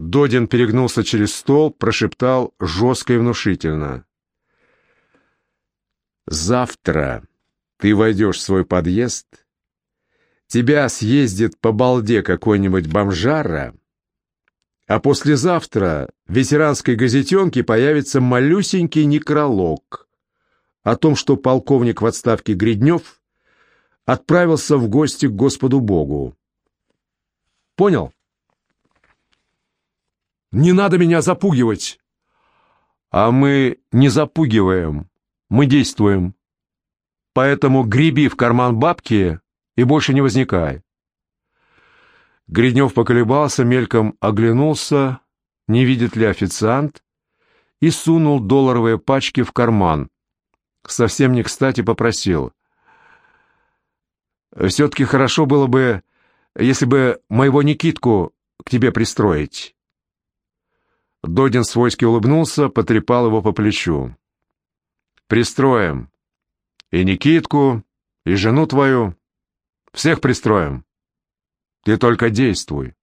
Додин перегнулся через стол, прошептал жестко и внушительно. «Завтра ты войдешь в свой подъезд, тебя съездит по балде какой-нибудь бомжара, а послезавтра в ветеранской газетенке появится малюсенький некролог о том, что полковник в отставке Гриднев отправился в гости к Господу Богу. Понял? Не надо меня запугивать. А мы не запугиваем, мы действуем. Поэтому греби в карман бабки и больше не возникай. Гриднев поколебался, мельком оглянулся, не видит ли официант, и сунул долларовые пачки в карман. Совсем не кстати попросил. «Все-таки хорошо было бы, если бы моего Никитку к тебе пристроить». Додин свойски улыбнулся, потрепал его по плечу. «Пристроим. И Никитку, и жену твою. Всех пристроим. Ты только действуй».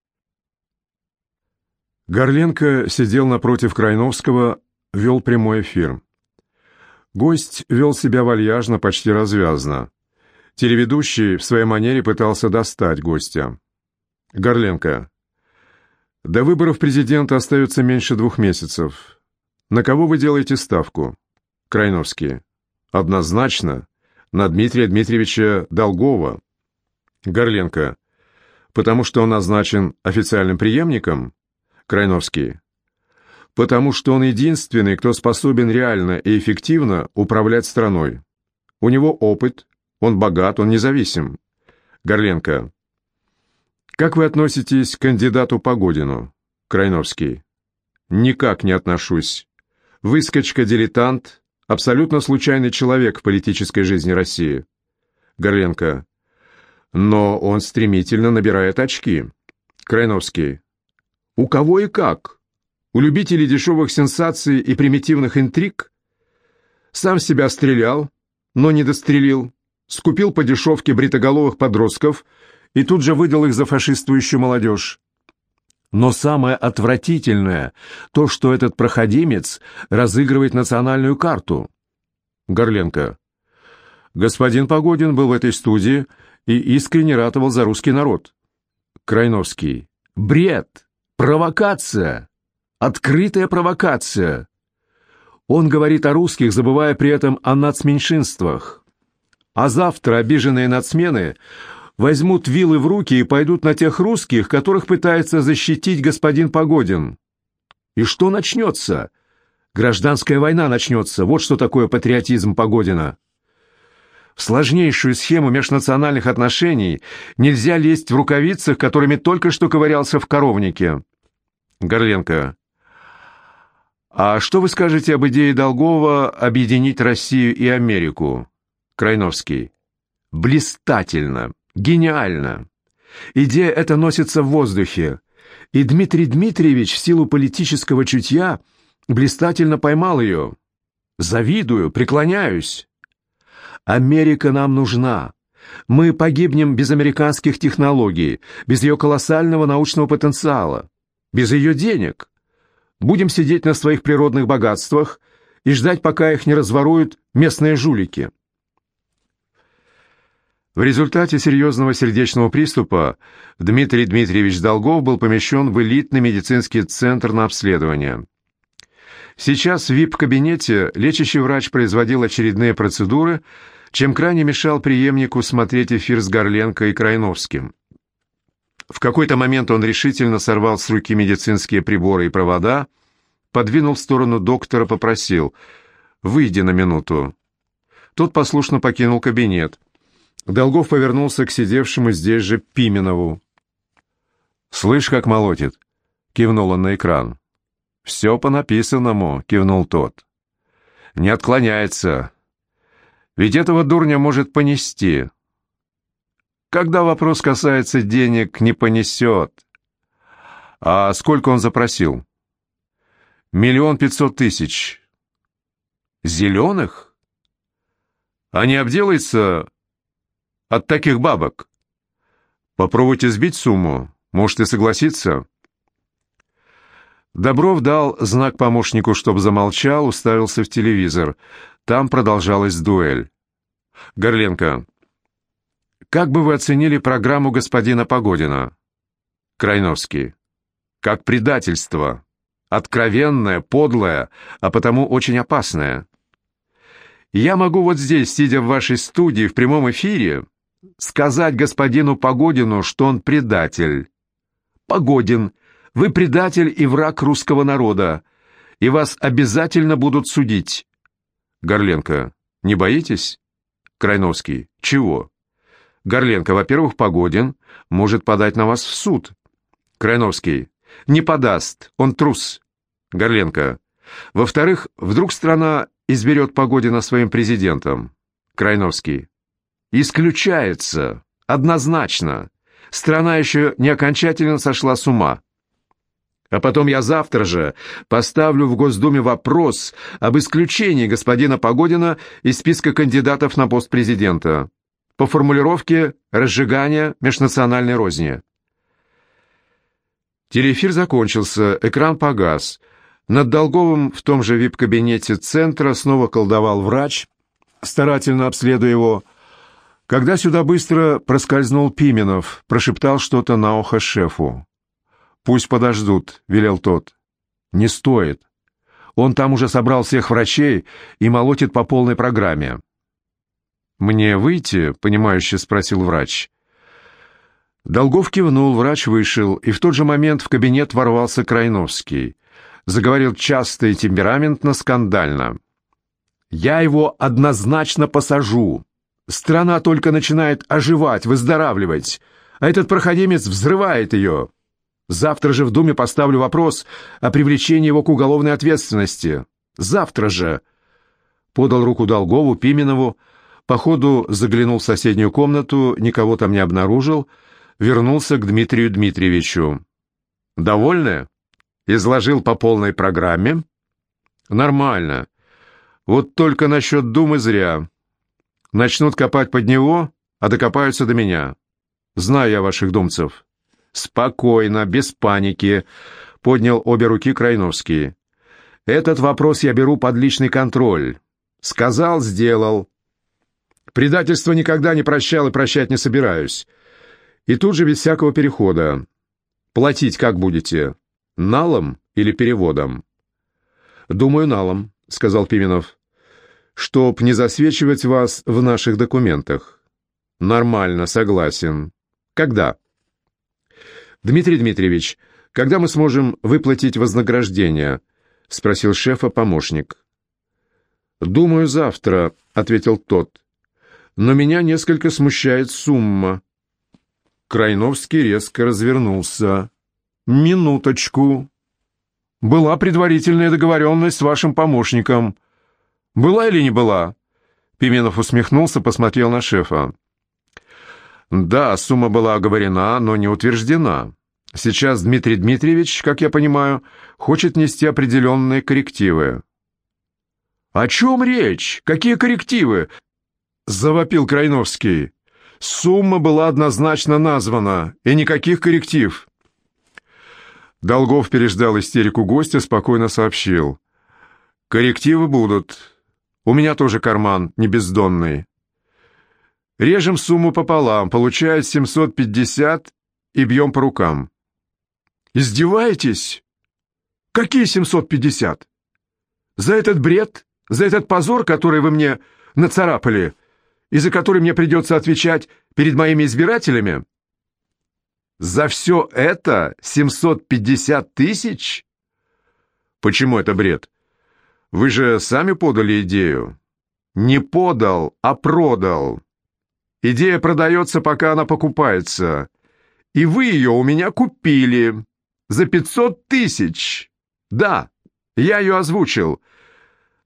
Горленко сидел напротив Крайновского, вел прямой эфир. Гость вел себя вальяжно, почти развязно. Телеведущий в своей манере пытался достать гостя. «Горленко, до выборов президента остается меньше двух месяцев. На кого вы делаете ставку? Крайновский. Однозначно. На Дмитрия Дмитриевича Долгова. Горленко. Потому что он назначен официальным преемником? Крайновский. Потому что он единственный, кто способен реально и эффективно управлять страной. У него опыт, он богат, он независим. Горленко. Как вы относитесь к кандидату Погодину? Крайновский. Никак не отношусь. Выскочка-дилетант, абсолютно случайный человек в политической жизни России. Горленко. Но он стремительно набирает очки. Крайновский. У кого и как? У любителей дешевых сенсаций и примитивных интриг? Сам себя стрелял, но не дострелил. Скупил по дешевке бритоголовых подростков – и тут же выдал их за фашистующую молодежь. Но самое отвратительное — то, что этот проходимец разыгрывает национальную карту. Горленко. Господин Погодин был в этой студии и искренне ратовал за русский народ. Крайновский. Бред! Провокация! Открытая провокация! Он говорит о русских, забывая при этом о нацменьшинствах. А завтра обиженные нацмены возьмут вилы в руки и пойдут на тех русских, которых пытается защитить господин Погодин. И что начнется? Гражданская война начнется. Вот что такое патриотизм Погодина. В сложнейшую схему межнациональных отношений нельзя лезть в рукавицах, которыми только что ковырялся в коровнике. Горленко. А что вы скажете об идее Долгова объединить Россию и Америку? Крайновский. Блистательно. Гениально! Идея эта носится в воздухе, и Дмитрий Дмитриевич в силу политического чутья блистательно поймал ее. Завидую, преклоняюсь. Америка нам нужна. Мы погибнем без американских технологий, без ее колоссального научного потенциала, без ее денег. Будем сидеть на своих природных богатствах и ждать, пока их не разворуют местные жулики. В результате серьезного сердечного приступа Дмитрий Дмитриевич Долгов был помещен в элитный медицинский центр на обследование. Сейчас в ВИП-кабинете лечащий врач производил очередные процедуры, чем крайне мешал преемнику смотреть эфир с Горленко и Крайновским. В какой-то момент он решительно сорвал с руки медицинские приборы и провода, подвинул в сторону доктора, попросил «Выйди на минуту». Тот послушно покинул кабинет. Долгов повернулся к сидевшему здесь же Пименову. «Слышь, как молотит?» — кивнул он на экран. «Все по написанному», — кивнул тот. «Не отклоняется. Ведь этого дурня может понести. Когда вопрос касается денег, не понесет. А сколько он запросил?» «Миллион пятьсот тысяч». «Зеленых?» «А не обделается от таких бабок. Попробуйте сбить сумму, может и согласиться. Добров дал знак помощнику, чтобы замолчал, уставился в телевизор. Там продолжалась дуэль. «Горленко, как бы вы оценили программу господина Погодина?» Крайновский. «Как предательство. Откровенное, подлое, а потому очень опасное. Я могу вот здесь, сидя в вашей студии в прямом эфире, сказать господину Погодину, что он предатель. Погодин — вы предатель и враг русского народа, и вас обязательно будут судить. Горленко, не боитесь? Крайновский, чего? Горленко, во-первых, Погодин может подать на вас в суд. Крайновский, не подаст, он трус. Горленко, во-вторых, вдруг страна изберет Погодина своим президентом. Крайновский, исключается, однозначно. Страна еще не окончательно сошла с ума. А потом я завтра же поставлю в Госдуме вопрос об исключении господина Погодина из списка кандидатов на пост президента по формулировке разжигания межнациональной розни. Телеэфир закончился, экран погас. Над Долговым в том же вип-кабинете центра снова колдовал врач, старательно обследуя его. Когда сюда быстро проскользнул Пименов, прошептал что-то на ухо шефу. «Пусть подождут», — велел тот. «Не стоит. Он там уже собрал всех врачей и молотит по полной программе». «Мне выйти?» — понимающе спросил врач. Долгов кивнул, врач вышел, и в тот же момент в кабинет ворвался Крайновский. Заговорил часто и темпераментно, скандально. «Я его однозначно посажу. Страна только начинает оживать, выздоравливать, а этот проходимец взрывает ее. Завтра же в Думе поставлю вопрос о привлечении его к уголовной ответственности. Завтра же!» Подал руку Долгову, Пименову, походу заглянул в соседнюю комнату, никого там не обнаружил, вернулся к Дмитрию Дмитриевичу. «Довольны?» «Изложил по полной программе?» «Нормально. Вот только насчет Думы зря. Начнут копать под него, а докопаются до меня. Знаю я ваших думцев». «Спокойно, без паники», — поднял обе руки Крайновский. «Этот вопрос я беру под личный контроль. Сказал, сделал. Предательство никогда не прощал и прощать не собираюсь. И тут же без всякого перехода. Платить как будете? Налом или переводом?» «Думаю, налом», — сказал Пименов. «Чтоб не засвечивать вас в наших документах». «Нормально, согласен. Когда?» «Дмитрий Дмитриевич, когда мы сможем выплатить вознаграждение?» — спросил шефа помощник. «Думаю, завтра», — ответил тот. «Но меня несколько смущает сумма». Крайновский резко развернулся. «Минуточку. Была предварительная договоренность с вашим помощником. Была или не была?» Пименов усмехнулся, посмотрел на шефа. Да, сумма была оговорена, но не утверждена. Сейчас Дмитрий Дмитриевич, как я понимаю, хочет нести определенные коррективы. «О чем речь? Какие коррективы?» — завопил Крайновский. «Сумма была однозначно названа, и никаких корректив». Долгов переждал истерику гостя, спокойно сообщил. «Коррективы будут. У меня тоже карман не бездонный. Режем сумму пополам, получает 750 и бьем по рукам. Издеваетесь? Какие 750? За этот бред? За этот позор, который вы мне нацарапали, и за который мне придется отвечать перед моими избирателями? За все это 750 тысяч? Почему это бред? Вы же сами подали идею. Не подал, а продал. Идея продается, пока она покупается. И вы ее у меня купили. За пятьсот тысяч. Да, я ее озвучил.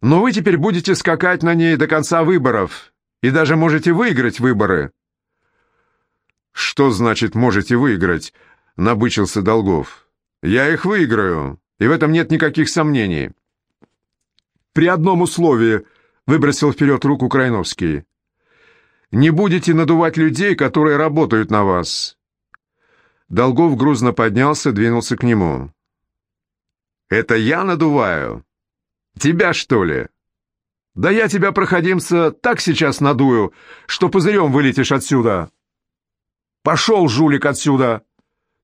Но вы теперь будете скакать на ней до конца выборов. И даже можете выиграть выборы. Что значит «можете выиграть»? Набычился Долгов. Я их выиграю, и в этом нет никаких сомнений. При одном условии, выбросил вперед руку Крайновский. Не будете надувать людей, которые работают на вас». Долгов грузно поднялся, двинулся к нему. Это я надуваю? Тебя, что ли? Да я тебя, проходимца, так сейчас надую, что пузырем вылетишь отсюда. Пошел, жулик, отсюда.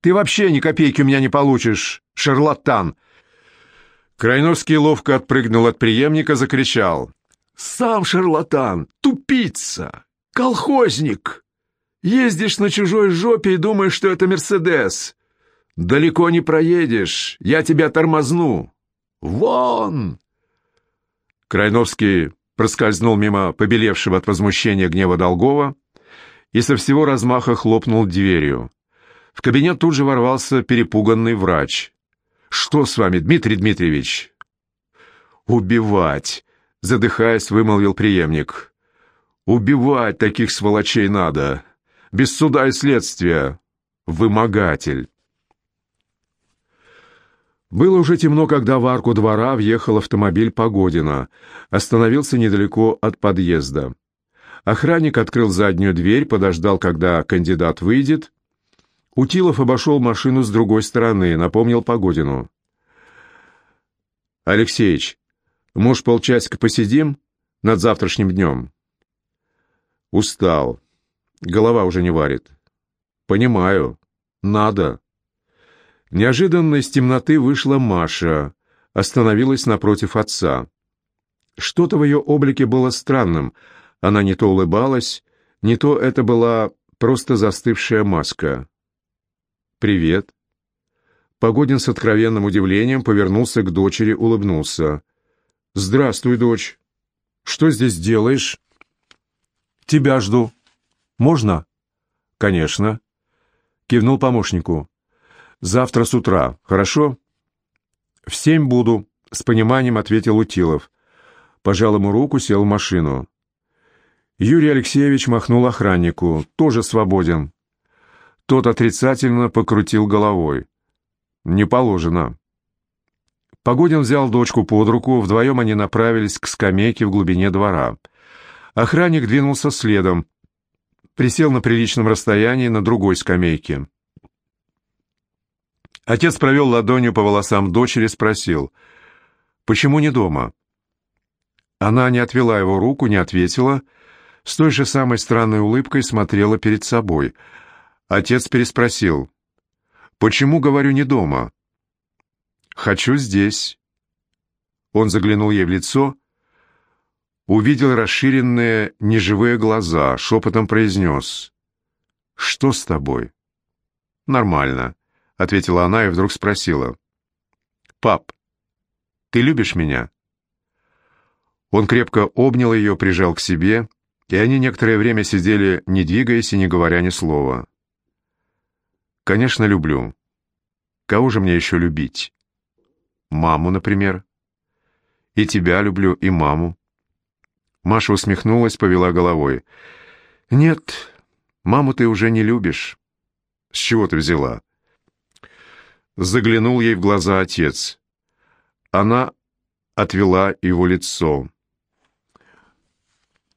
Ты вообще ни копейки у меня не получишь, шарлатан. Крайновский ловко отпрыгнул от преемника, закричал. «Сам шарлатан! Тупица! Колхозник! Ездишь на чужой жопе и думаешь, что это Мерседес! Далеко не проедешь, я тебя тормозну! Вон!» Крайновский проскользнул мимо побелевшего от возмущения гнева Долгова и со всего размаха хлопнул дверью. В кабинет тут же ворвался перепуганный врач. «Что с вами, Дмитрий Дмитриевич?» «Убивать!» — задыхаясь, вымолвил преемник. «Убивать таких сволочей надо! Без суда и следствия! Вымогатель!» Было уже темно, когда в арку двора въехал автомобиль Погодина. Остановился недалеко от подъезда. Охранник открыл заднюю дверь, подождал, когда кандидат выйдет. Утилов обошел машину с другой стороны, напомнил Погодину. «Алексеич, может, полчасика посидим над завтрашним днем?» «Устал. Голова уже не варит». «Понимаю. Надо». Неожиданно из темноты вышла Маша, остановилась напротив отца. Что-то в ее облике было странным. Она не то улыбалась, не то это была просто застывшая маска. «Привет». Погодин с откровенным удивлением повернулся к дочери, улыбнулся. «Здравствуй, дочь. Что здесь делаешь?» «Тебя жду. Можно?» «Конечно», — кивнул помощнику. Завтра с утра, хорошо?» «В семь буду», — с пониманием ответил Утилов. Пожал ему руку, сел в машину. Юрий Алексеевич махнул охраннику. «Тоже свободен». Тот отрицательно покрутил головой. «Не положено». Погодин взял дочку под руку, вдвоем они направились к скамейке в глубине двора. Охранник двинулся следом, присел на приличном расстоянии на другой скамейке. Отец провел ладонью по волосам дочери, спросил, «Почему не дома?» Она не отвела его руку, не ответила, с той же самой странной улыбкой смотрела перед собой. Отец переспросил, «Почему, говорю, не дома?» «Хочу здесь». Он заглянул ей в лицо, увидел расширенные неживые глаза, шепотом произнес, «Что с тобой?» «Нормально». — ответила она и вдруг спросила. «Пап, ты любишь меня?» Он крепко обнял ее, прижал к себе, и они некоторое время сидели, не двигаясь и не говоря ни слова. «Конечно, люблю. Кого же мне еще любить? Маму, например. И тебя люблю, и маму». Маша усмехнулась, повела головой. «Нет, маму ты уже не любишь». «С чего ты взяла?» Заглянул ей в глаза отец. Она отвела его лицо.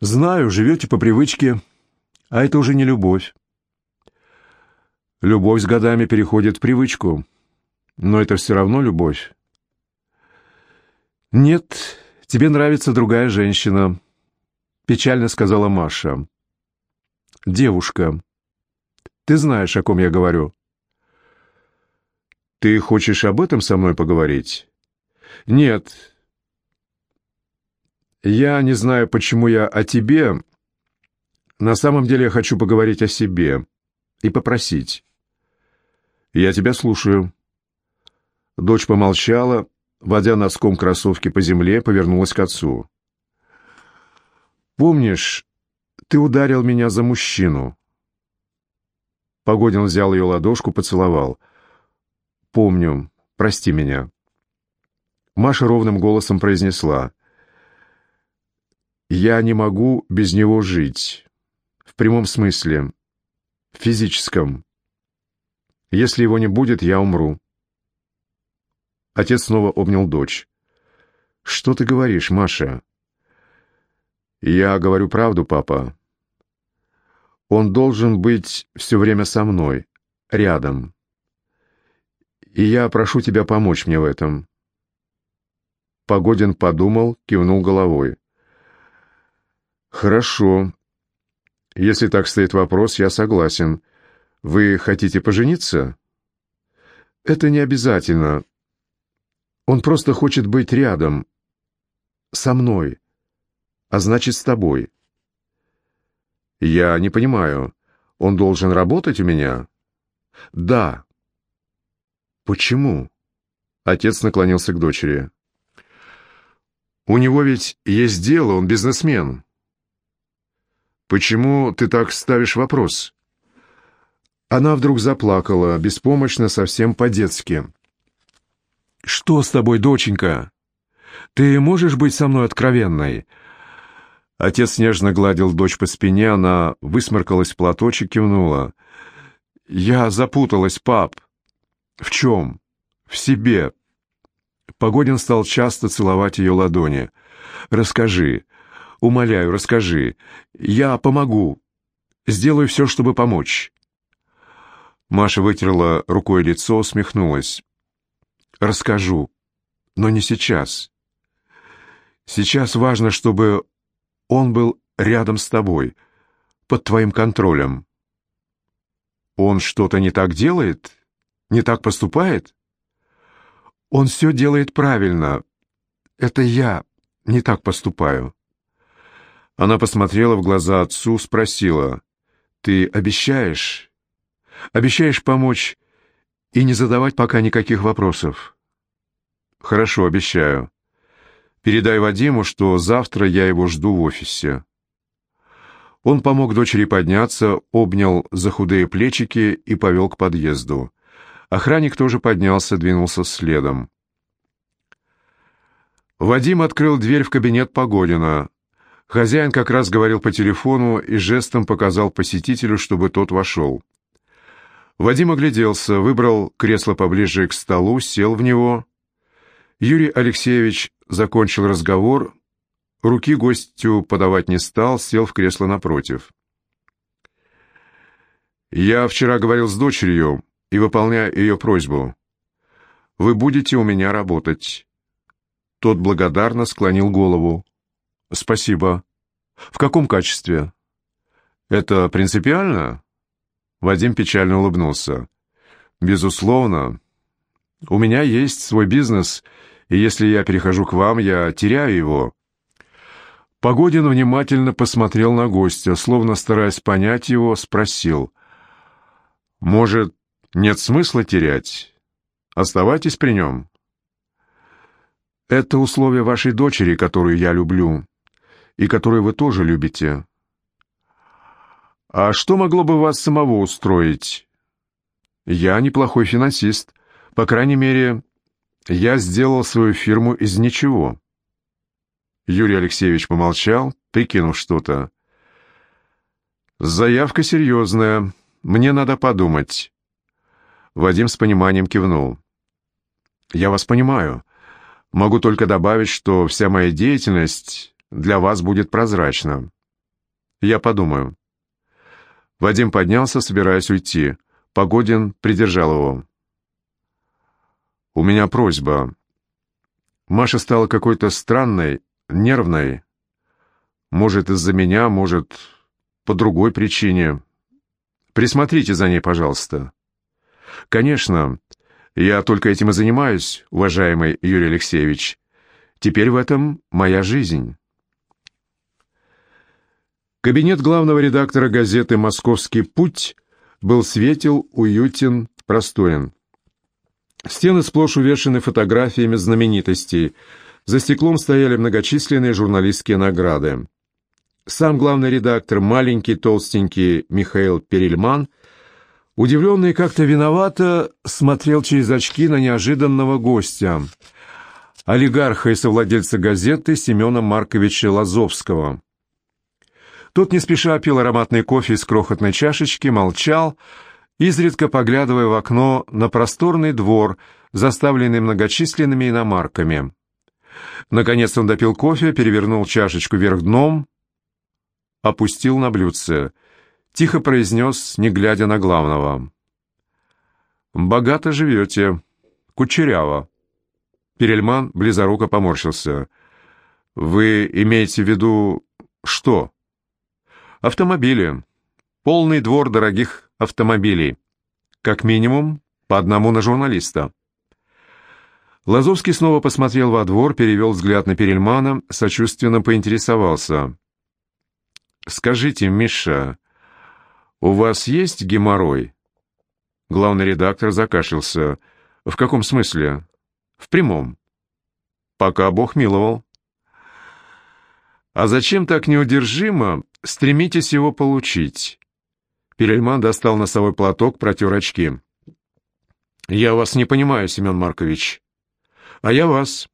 «Знаю, живете по привычке, а это уже не любовь. Любовь с годами переходит в привычку, но это все равно любовь. Нет, тебе нравится другая женщина», — печально сказала Маша. «Девушка. Ты знаешь, о ком я говорю». «Ты хочешь об этом со мной поговорить?» «Нет. Я не знаю, почему я о тебе. На самом деле я хочу поговорить о себе и попросить». «Я тебя слушаю». Дочь помолчала, водя носком кроссовки по земле, повернулась к отцу. «Помнишь, ты ударил меня за мужчину?» Погодин взял ее ладошку, поцеловал – помню. Прости меня». Маша ровным голосом произнесла. «Я не могу без него жить. В прямом смысле. В физическом. Если его не будет, я умру». Отец снова обнял дочь. «Что ты говоришь, Маша?» «Я говорю правду, папа. Он должен быть все время со мной, рядом и я прошу тебя помочь мне в этом. Погодин подумал, кивнул головой. «Хорошо. Если так стоит вопрос, я согласен. Вы хотите пожениться?» «Это не обязательно. Он просто хочет быть рядом. Со мной. А значит, с тобой». «Я не понимаю. Он должен работать у меня?» «Да». «Почему?» Отец наклонился к дочери. «У него ведь есть дело, он бизнесмен». «Почему ты так ставишь вопрос?» Она вдруг заплакала, беспомощно, совсем по-детски. «Что с тобой, доченька? Ты можешь быть со мной откровенной?» Отец нежно гладил дочь по спине, она высморкалась в платочек, кивнула. «Я запуталась, пап». «В чем?» «В себе». Погодин стал часто целовать ее ладони. «Расскажи, Умоляю, расскажи. Я помогу. Сделаю все, чтобы помочь». Маша вытерла рукой лицо, усмехнулась. «Расскажу, но не сейчас. Сейчас важно, чтобы он был рядом с тобой, под твоим контролем. Он что-то не так делает? Не так поступает? Он все делает правильно. Это я не так поступаю. Она посмотрела в глаза отцу, спросила, «Ты обещаешь? Обещаешь помочь и не задавать пока никаких вопросов?» «Хорошо, обещаю. Передай Вадиму, что завтра я его жду в офисе». Он помог дочери подняться, обнял за худые плечики и повел к подъезду. Охранник тоже поднялся, двинулся следом. Вадим открыл дверь в кабинет Погодина. Хозяин как раз говорил по телефону и жестом показал посетителю, чтобы тот вошел. Вадим огляделся, выбрал кресло поближе к столу, сел в него. Юрий Алексеевич закончил разговор, руки гостю подавать не стал, сел в кресло напротив. «Я вчера говорил с дочерью и выполняю ее просьбу. Вы будете у меня работать». Тот благодарно склонил голову. «Спасибо. В каком качестве?» «Это принципиально?» Вадим печально улыбнулся. «Безусловно. У меня есть свой бизнес, и если я перехожу к вам, я теряю его». Погодин внимательно посмотрел на гостя, словно стараясь понять его, спросил. «Может, нет смысла терять? Оставайтесь при нем». «Это условие вашей дочери, которую я люблю и который вы тоже любите. А что могло бы вас самого устроить? Я неплохой финансист. По крайней мере, я сделал свою фирму из ничего. Юрий Алексеевич помолчал, прикинув что-то. «Заявка серьезная. Мне надо подумать». Вадим с пониманием кивнул. «Я вас понимаю. Могу только добавить, что вся моя деятельность для вас будет прозрачно. Я подумаю». Вадим поднялся, собираясь уйти. Погодин придержал его. «У меня просьба. Маша стала какой-то странной, нервной. Может, из-за меня, может, по другой причине. Присмотрите за ней, пожалуйста». «Конечно. Я только этим и занимаюсь, уважаемый Юрий Алексеевич. Теперь в этом моя жизнь». Кабинет главного редактора газеты «Московский путь» был светел, уютен, просторен. Стены сплошь увешаны фотографиями знаменитостей. За стеклом стояли многочисленные журналистские награды. Сам главный редактор, маленький толстенький Михаил Перельман, удивленный как-то виновато, смотрел через очки на неожиданного гостя, олигарха и совладельца газеты Семена Марковича Лазовского. Тот не спеша пил ароматный кофе из крохотной чашечки, молчал, изредка поглядывая в окно на просторный двор, заставленный многочисленными иномарками. Наконец он допил кофе, перевернул чашечку вверх дном, опустил на блюдце, тихо произнес, не глядя на главного. «Богато живете, кучеряво. Перельман близоруко поморщился. «Вы имеете в виду что?» «Автомобили. Полный двор дорогих автомобилей. Как минимум, по одному на журналиста». Лазовский снова посмотрел во двор, перевел взгляд на Перельмана, сочувственно поинтересовался. «Скажите, Миша, у вас есть геморрой?» Главный редактор закашлялся. «В каком смысле?» «В прямом». «Пока Бог миловал». «А зачем так неудержимо стремитесь его получить?» Перельман достал носовой платок, протер очки. «Я вас не понимаю, Семен Маркович». «А я вас».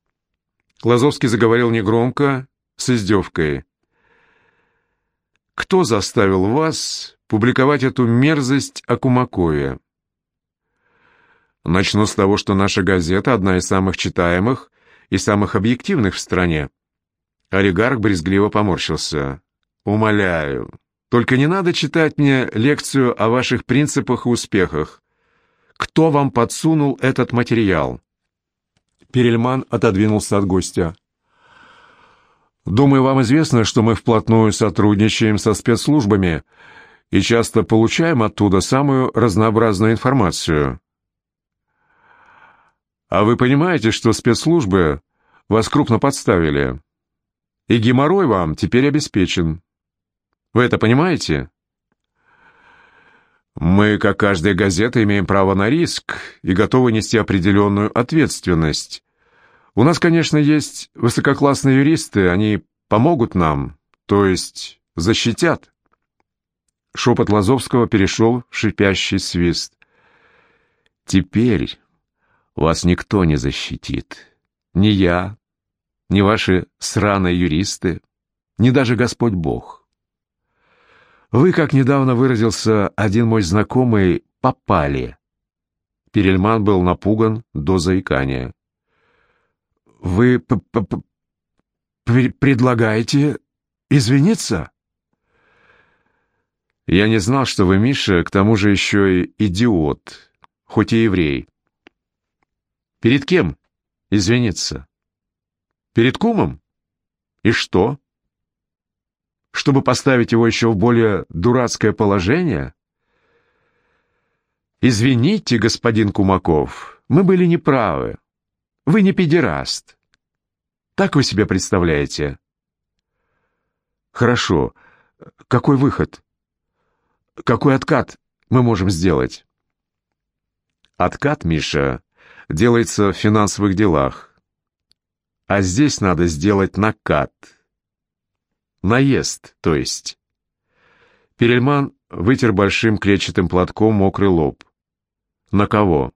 Лазовский заговорил негромко, с издевкой. «Кто заставил вас публиковать эту мерзость о Кумакове?» Начну с того, что наша газета одна из самых читаемых и самых объективных в стране. Олигарх брезгливо поморщился. «Умоляю, только не надо читать мне лекцию о ваших принципах и успехах. Кто вам подсунул этот материал?» Перельман отодвинулся от гостя. «Думаю, вам известно, что мы вплотную сотрудничаем со спецслужбами и часто получаем оттуда самую разнообразную информацию. А вы понимаете, что спецслужбы вас крупно подставили? И геморрой вам теперь обеспечен. Вы это понимаете? Мы, как каждая газета, имеем право на риск и готовы нести определенную ответственность. У нас, конечно, есть высококлассные юристы, они помогут нам, то есть защитят. Шепот Лазовского перешел в шипящий свист. Теперь вас никто не защитит. Ни я, ни ваши сраные юристы, ни даже Господь Бог. Вы, как недавно выразился один мой знакомый, попали. Перельман был напуган до заикания. Вы п -п -п предлагаете извиниться? Я не знал, что вы, Миша, к тому же еще и идиот, хоть и еврей. Перед кем извиниться? Перед кумом? И что? Чтобы поставить его еще в более дурацкое положение? Извините, господин Кумаков, мы были неправы. Вы не педераст. Так вы себе представляете? Хорошо. Какой выход? Какой откат мы можем сделать? Откат, Миша, делается в финансовых делах. А здесь надо сделать накат. Наезд, то есть. Перельман вытер большим клетчатым платком мокрый лоб. На кого?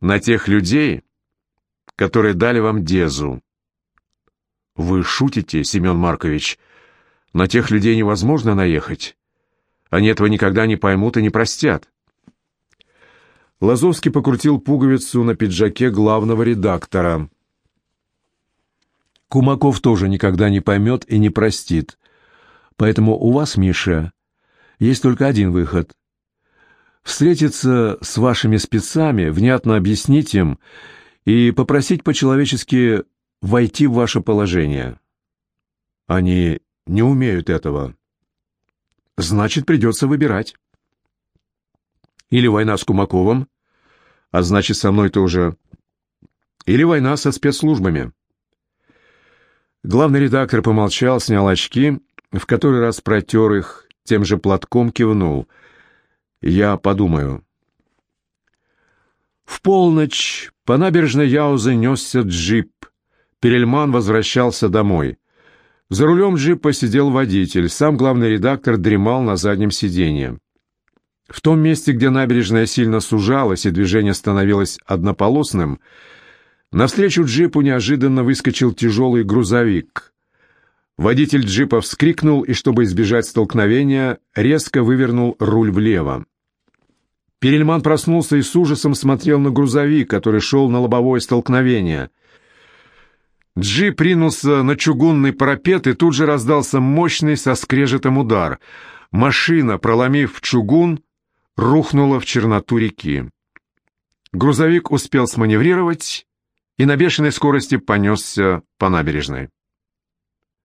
На тех людей, которые дали вам дезу. Вы шутите, Семен Маркович. На тех людей невозможно наехать. Они этого никогда не поймут и не простят. Лазовский покрутил пуговицу на пиджаке главного редактора. Кумаков тоже никогда не поймет и не простит. Поэтому у вас, Миша, есть только один выход. Встретиться с вашими спецами, внятно объяснить им и попросить по-человечески войти в ваше положение. Они не умеют этого. Значит, придется выбирать. Или война с Кумаковым, а значит, со мной тоже. Или война со спецслужбами. Главный редактор помолчал, снял очки, в который раз протер их, тем же платком кивнул. «Я подумаю». В полночь по набережной Яузы несся джип. Перельман возвращался домой. За рулем джипа сидел водитель, сам главный редактор дремал на заднем сиденье. В том месте, где набережная сильно сужалась и движение становилось однополосным, навстречу джипу неожиданно выскочил тяжелый грузовик. Водитель джипа вскрикнул и, чтобы избежать столкновения, резко вывернул руль влево. Перельман проснулся и с ужасом смотрел на грузовик, который шел на лобовое столкновение. Джип ринулся на чугунный парапет, и тут же раздался мощный со скрежетом удар. Машина, проломив чугун, рухнула в черноту реки. Грузовик успел сманеврировать и на бешеной скорости понесся по набережной.